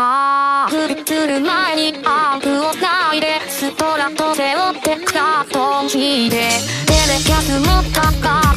あー、くるくる前にアープをないで、ストラと背負ってクラッと聞いて、テレキャス持ったか。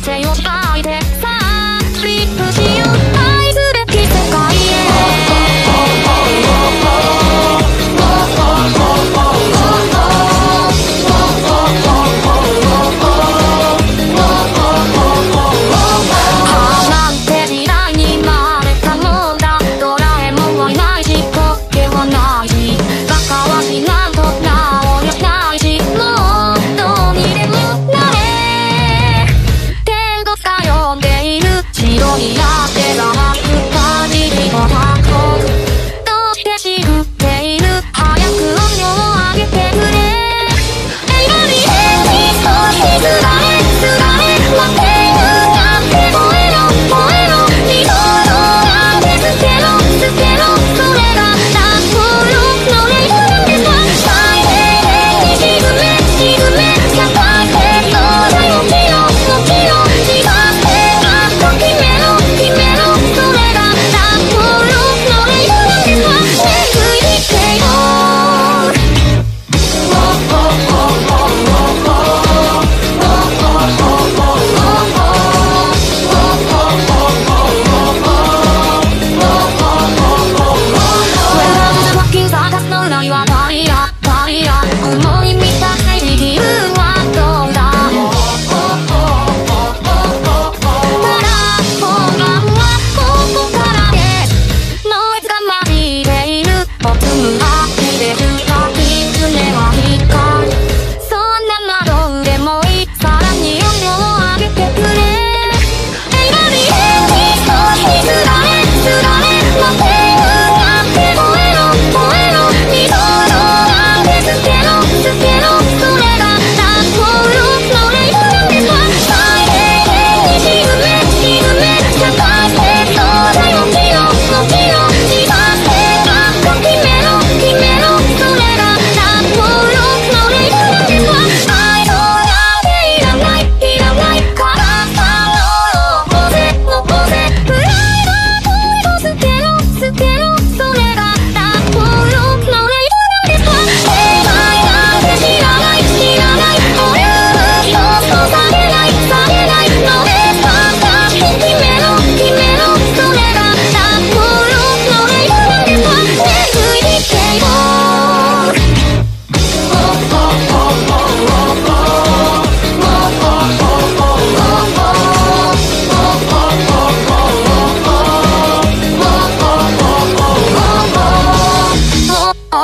Ooh.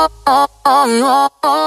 oh, oh, oh. oh, oh.